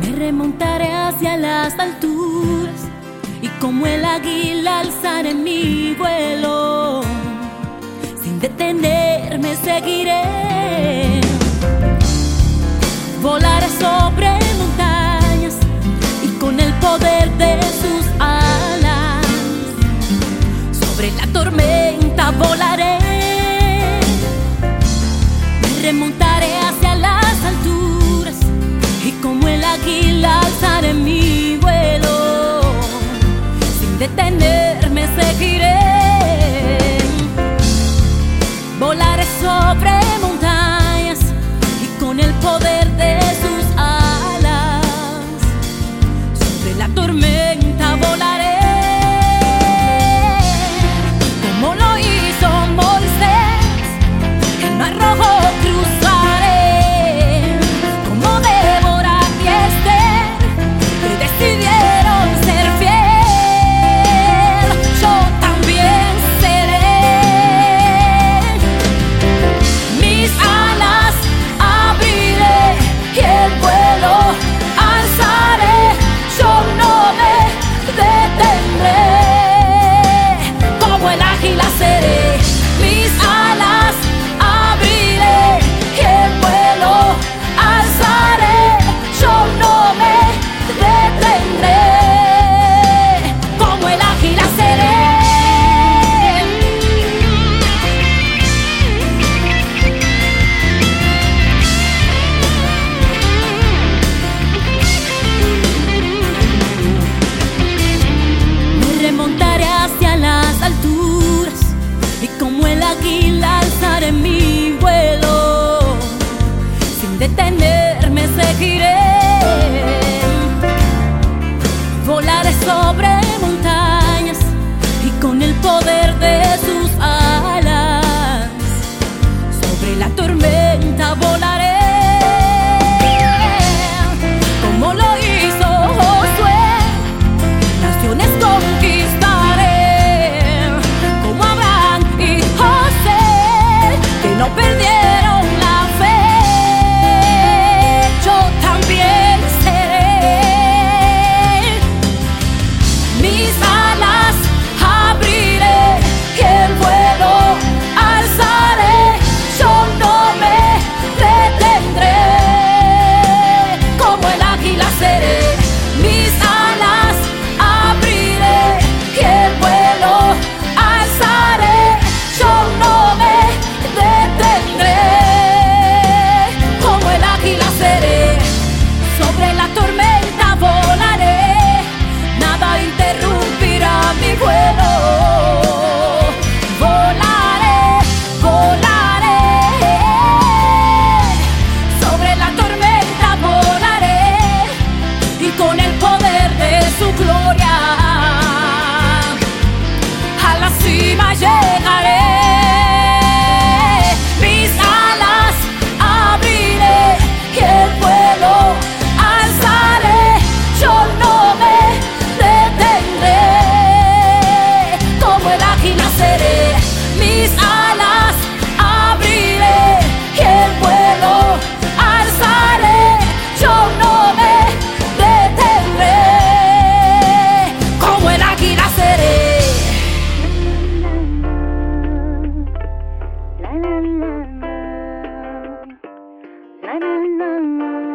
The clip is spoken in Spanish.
Me remontaré hacia las alturas y como el águila alzaré mi vuelo. Sin detenerme seguiré. Volaré águila alzaré mi vuelo, sin detenerme seguiré, volaré sobre la la.